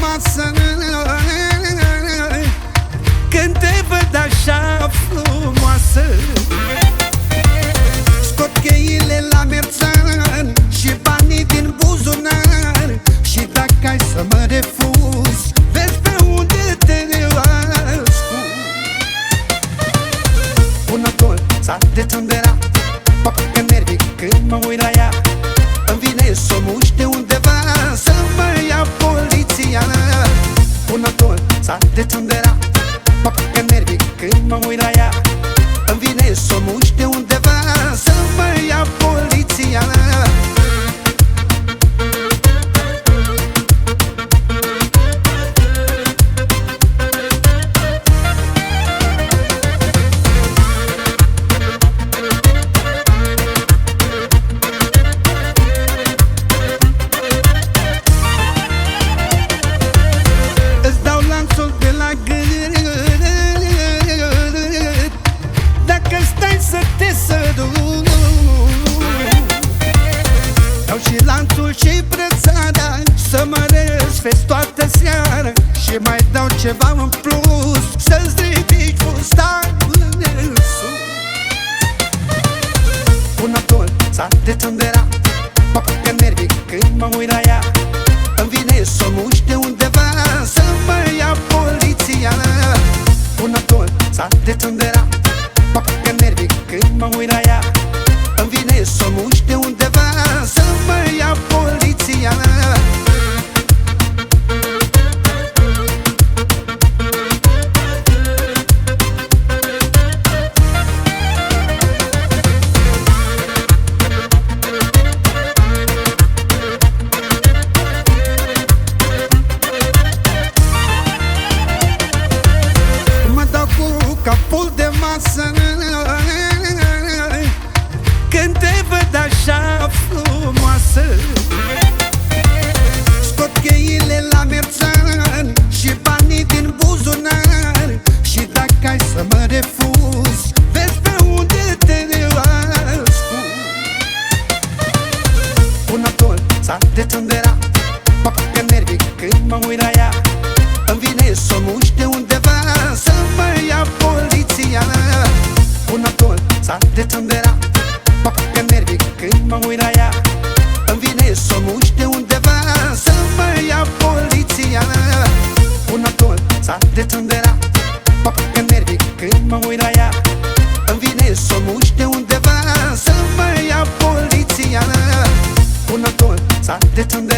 masă. Când te văd așa frumoasă Scot cheile la merțan Și banii din buzunar. Și dacă ai să mă refuzi Vezi pe unde te ascund Un atol s-a detunderat Fac nervii când mă uit la ea atol s-a detunderat Fac nervii când mă răsfesc toată seara Și mai dau ceva în plus. Să-ți capul de masă Când te văd așa frumoasă Scot cheile la merțan Și banii din buzunar. Și dacă ai să mă refuzi Vezi pe unde te ascund Un atol s-a detunderat Fac nervii când mă uit la ea. Îmi vine să o muște undeva Să mă s-a detunderat Fac nervii când mă uit la ea. Îmi vine să o muște undeva Să mă ia poliția. Un atol s-a detunderat Fac nervii când mă uit la ea. Îmi vine să o muște undeva Să mă ia poliția. Un atol s-a detunderat Fac